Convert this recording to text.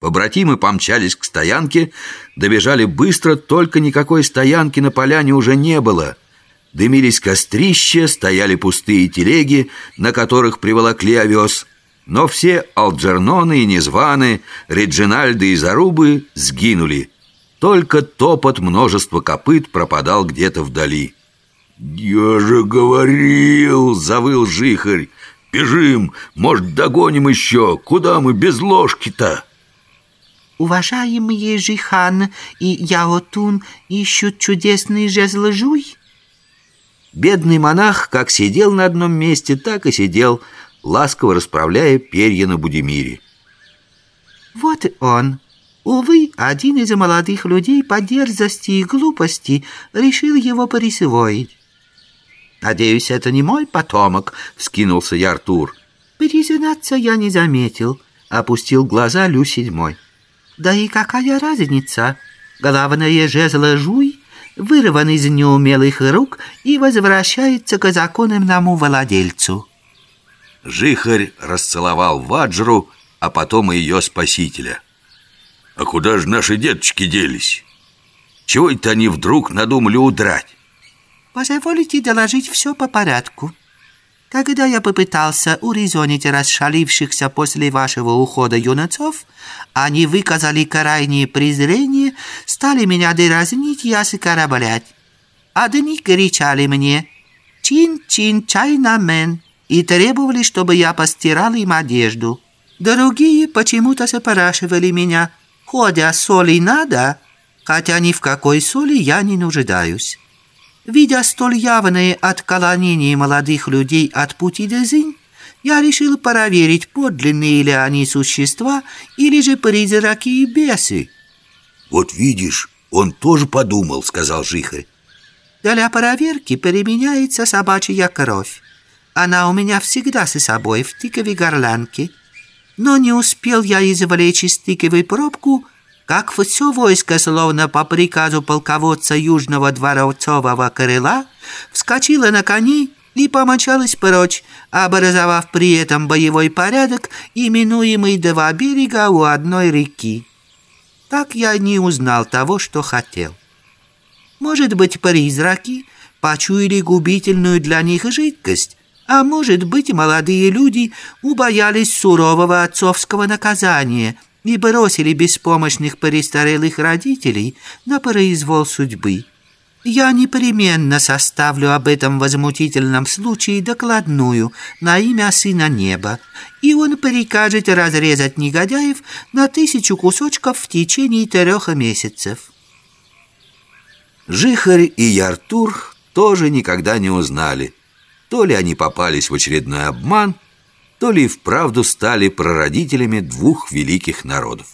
Побратимы помчались к стоянке, добежали быстро, только никакой стоянки на поляне уже не было. Дымились кострища, стояли пустые телеги, на которых приволокли овес. Но все Алджерноны и Незваны, Реджинальды и Зарубы сгинули. Только топот множества копыт пропадал где-то вдали. «Я же говорил!» — завыл жихарь. «Бежим! Может, догоним еще! Куда мы без ложки-то?» Уважаемые Жихан и Яотун ищут чудесный жезл Жуй?» Бедный монах как сидел на одном месте, так и сидел, ласково расправляя перья на Будимире. «Вот он!» Увы, один из молодых людей по дерзости и глупости решил его присвоить. «Надеюсь, это не мой потомок», — вскинулся я Артур. «Признаться, я не заметил», — опустил глаза Лю седьмой. Да и какая разница? Главное, жезл жуй вырван из неумелых рук и возвращается к законному владельцу. Жихарь расцеловал Ваджру, а потом и ее спасителя. «А куда же наши деточки делись? Чего это они вдруг надумали удрать?» «Позволите доложить все по порядку». Когда я попытался урезонить расшалившихся после вашего ухода юнцов, они выказали крайнее презрение, стали меня дразнить и оскорблять. Одни кричали мне «Чин-чин, чайнамен» и требовали, чтобы я постирал им одежду. Другие почему-то спрашивали меня «Ходя соли надо?» хотя ни в какой соли я не нуждаюсь. Видя столь явное отклонение молодых людей от пути Дезинь, я решил проверить, подлинные ли они существа или же призраки и бесы. «Вот видишь, он тоже подумал», — сказал Жихарь. «Для проверки применяется собачья кровь. Она у меня всегда с собой в тыковой горлянке. Но не успел я извлечь из тыковой пробку — как все войско, словно по приказу полководца Южного дворцового крыла, вскочило на коней и помчалось прочь, образовав при этом боевой порядок, именуемый два берега у одной реки. Так я не узнал того, что хотел. Может быть, призраки почуяли губительную для них жидкость, а может быть, молодые люди убоялись сурового отцовского наказания – и бросили беспомощных престарелых родителей на произвол судьбы. Я непременно составлю об этом возмутительном случае докладную на имя Сына Неба, и он прикажет разрезать негодяев на тысячу кусочков в течение трех месяцев. Жихарь и Яртур тоже никогда не узнали, то ли они попались в очередной обман – то ли и вправду стали прародителями двух великих народов.